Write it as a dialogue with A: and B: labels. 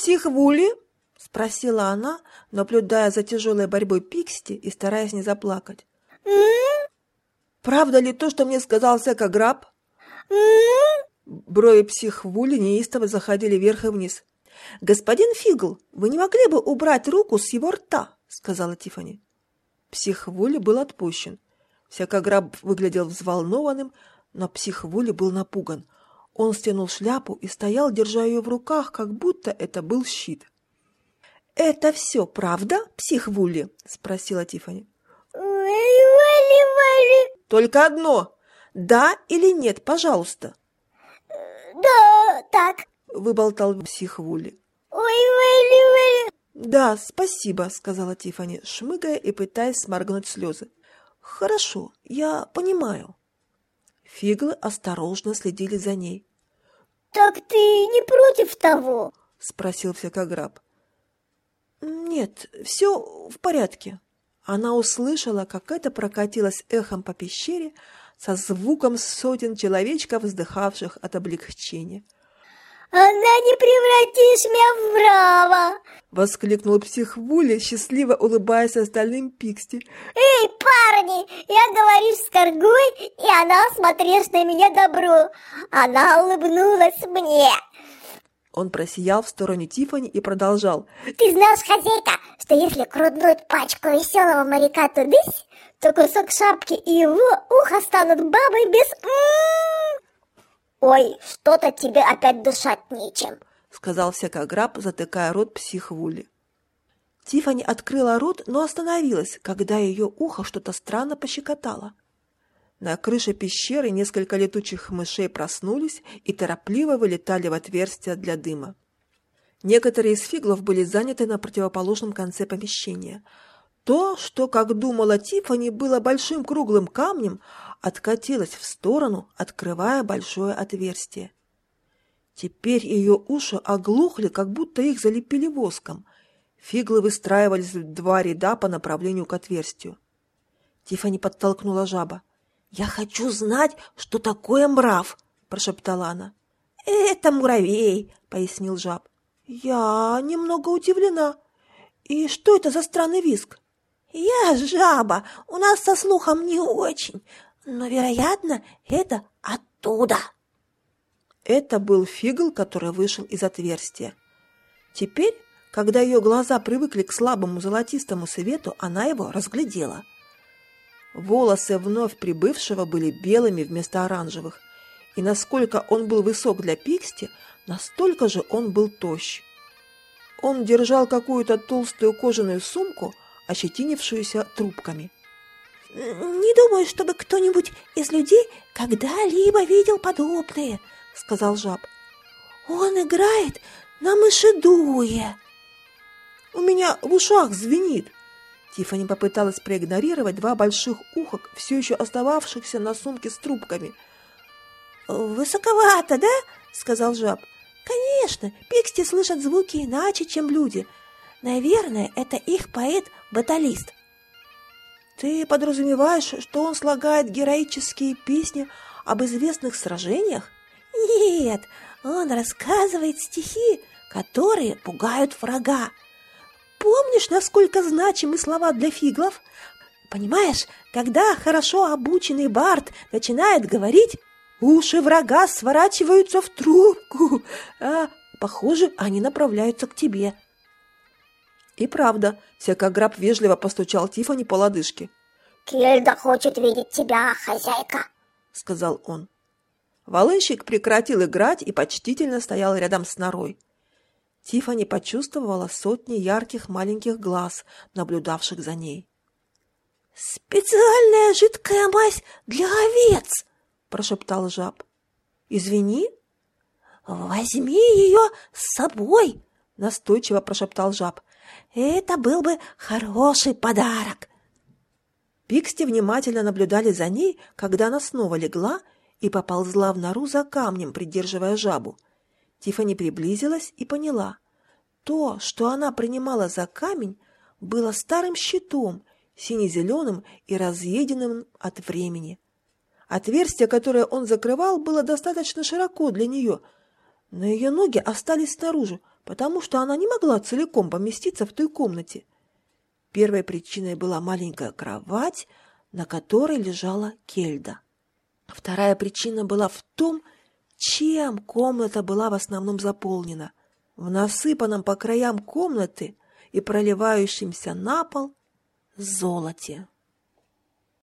A: «Психвули?» – спросила она, наблюдая за тяжелой борьбой Пиксти и стараясь не заплакать. «Правда ли то, что мне сказал Секограб?» Брови психвули неистово заходили вверх и вниз. «Господин Фигл, вы не могли бы убрать руку с его рта?» – сказала Тифани. Психвули был отпущен. Всякограб выглядел взволнованным, но психвули был напуган. Он стянул шляпу и стоял, держа ее в руках, как будто это был щит. «Это все правда, психвули?» – спросила Тифани. «Только одно. Да или нет, пожалуйста?»
B: «Да, так», –
A: выболтал психвули.
B: «Ой-ой-ой-ой».
A: «Да, спасибо», – сказала Тифани, шмыгая и пытаясь сморгнуть слезы. «Хорошо, я понимаю». Фиглы осторожно следили за ней.
B: «Так ты не против того?»
A: – спросил всякограб. «Нет, все в порядке». Она услышала, как это прокатилось эхом по пещере со звуком сотен человечков, вздыхавших от облегчения.
B: «Она не превратишь меня в браво!»
A: — воскликнул психвуля, счастливо улыбаясь остальным Пиксти.
B: «Эй, парни, я говорю с Коргой, и она смотришь на меня добро. Она улыбнулась мне!»
A: Он просиял в сторону Тифани и продолжал.
B: «Ты знаешь, хозяйка, что если крутнуть пачку веселого моряка тудысь, то кусок шапки и его ухо станут бабой без... М -м -м. Ой, что-то тебе опять дышать нечем!»
A: сказал всякограб, затыкая рот психвули. Тифани открыла рот, но остановилась, когда ее ухо что-то странно пощекотало. На крыше пещеры несколько летучих мышей проснулись и торопливо вылетали в отверстия для дыма. Некоторые из фиглов были заняты на противоположном конце помещения. То, что, как думала Тифани, было большим круглым камнем, откатилось в сторону, открывая большое отверстие. Теперь ее уши оглохли, как будто их залепили воском. Фиглы выстраивались в два ряда по направлению к отверстию. Тифани подтолкнула жаба. «Я хочу знать, что такое мрав!» – прошептала она. «Это муравей!» – пояснил жаб. «Я немного удивлена. И что это за странный виск?» «Я жаба, у нас со слухом не очень, но, вероятно, это оттуда!» Это был фигл, который вышел из отверстия. Теперь, когда ее глаза привыкли к слабому золотистому свету, она его разглядела. Волосы вновь прибывшего были белыми вместо оранжевых, и насколько он был высок для Пиксти, настолько же он был тощ. Он держал какую-то толстую кожаную сумку, ощетинившуюся трубками.
B: «Не думаю, чтобы кто-нибудь из людей когда-либо видел подобное», — сказал жаб. «Он играет на мышедуе».
A: «У меня в ушах звенит», Тиффани попыталась проигнорировать два больших уха, все еще остававшихся на сумке с трубками.
B: «Высоковато, да?» — сказал жаб. «Конечно, пиксти слышат звуки иначе, чем люди. Наверное, это их поэт-баталист».
A: «Ты подразумеваешь, что он слагает героические песни об известных сражениях?»
B: «Нет, он рассказывает стихи, которые пугают врага. Помнишь, насколько значимы слова для фиглов? Понимаешь, когда хорошо обученный бард начинает говорить, уши врага сворачиваются в трубку, а, похоже, они направляются к тебе.
A: И правда, всякограб вежливо постучал Тифани по лодыжке.
B: «Кельда хочет видеть тебя, хозяйка», —
A: сказал он. Волынщик прекратил играть и почтительно стоял рядом с норой. Тифани почувствовала сотни ярких маленьких глаз, наблюдавших за ней.
B: «Специальная жидкая мазь для овец!» – прошептал жаб.
A: «Извини?»
B: «Возьми ее с собой!» – настойчиво прошептал жаб. «Это был бы хороший подарок!»
A: Пиксти внимательно наблюдали за ней, когда она снова легла и поползла в нору за камнем, придерживая жабу – Тифани приблизилась и поняла. То, что она принимала за камень, было старым щитом, сине-зеленым и разъеденным от времени. Отверстие, которое он закрывал, было достаточно широко для нее, но ее ноги остались снаружи, потому что она не могла целиком поместиться в той комнате. Первой причиной была маленькая кровать, на которой лежала Кельда. Вторая причина была в том, чем комната была в основном заполнена. В насыпанном по краям комнаты и проливающемся на пол золоте.